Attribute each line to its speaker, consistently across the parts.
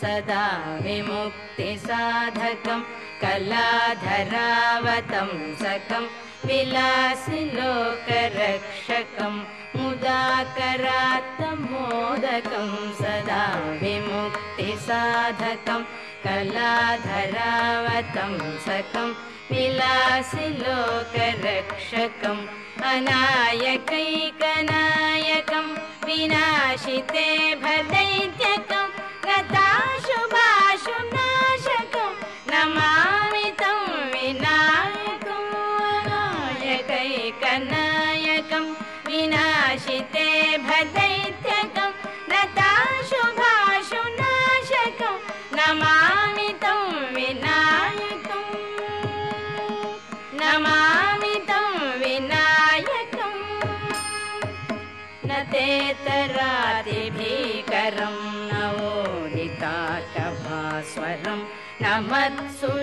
Speaker 1: सदा विमुक्तिसाधकं कलाधरावतं सकं विलासिलोकरक्षकं मुदाकरात्तमोदकं सदा विमुक्तिसाधकं कलाधरावतं सकं विलासिलोकरक्षकम् अनायकैकनायकं विनाशिते भदैत्यकं गताशुभाशुनाशकं नमामि तं विनायकम् अनायकैकनायकं विनाशिते भदैत्यकं गताशुभाशुनाशकं नमामि तं विनायकम् नमामि नवोदिताटभास्वरं न मत्सुरारिनिर्जरं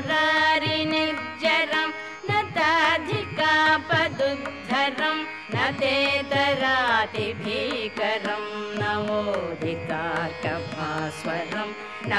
Speaker 1: न ताधिकापदुद्धरं न तेतरादिभीकरं नवोदिताटभास्वरं न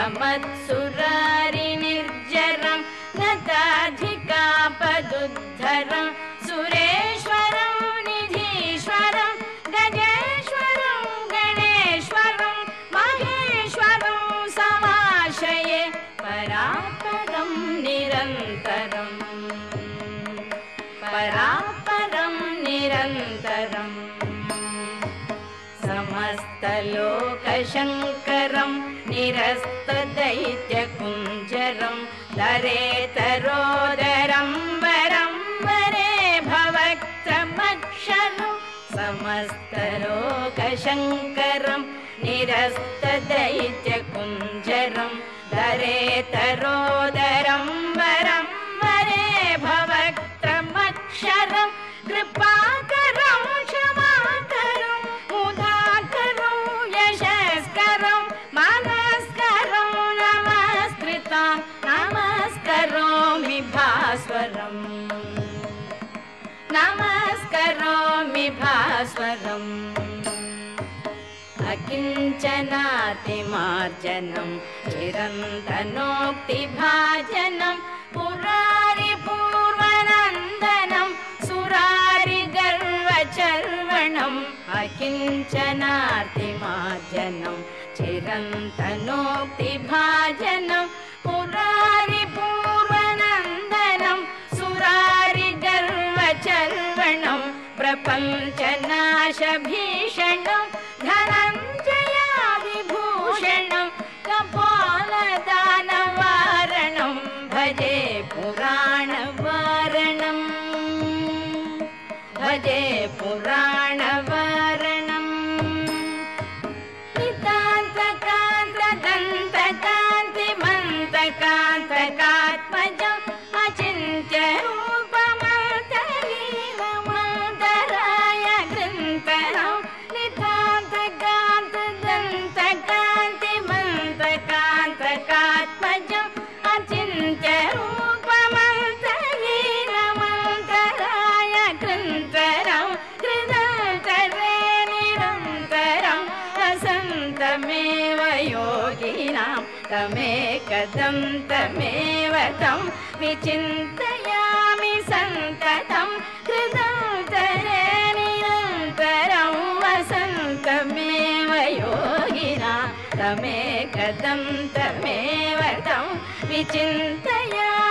Speaker 1: समस्तलोकशङ्करं निरस्तदैत्यकुञ्जरं दरेतरोदरं वरं वरे भवक्त्रमक्षरं समस्तलोकशङ्करं निरस्तदैत्यकुञ्जरं दरेतरोदरं भास्वरम्। नमस्करोमि भास्वरम्। अकिञ्चनातिमार्जनं चिरन्तनोक्तिभाजनं पुरारिपूर्वनन्दनं सुरारिगर्वचर्वणम्। अकिञ्चनातिमार्जनं चिरन्तनोक्तिभाजनं पुरारिपूर्वनन्दनं प्रपञ्चनाशभीषणं धनञ्जयादिभूषणं कपालदानवारणं भजे पुराणवारणम् भजे पुराणवारणम् अचिन्त्यरूपमन्तरीवमन्तराय गृन्तरं कृदन्तरे निरन्तरं वसन्तमेव योगिनां तमेकदं तमेव तं विचिन्तयामि तमेकदं तमेव तं विचिन्तया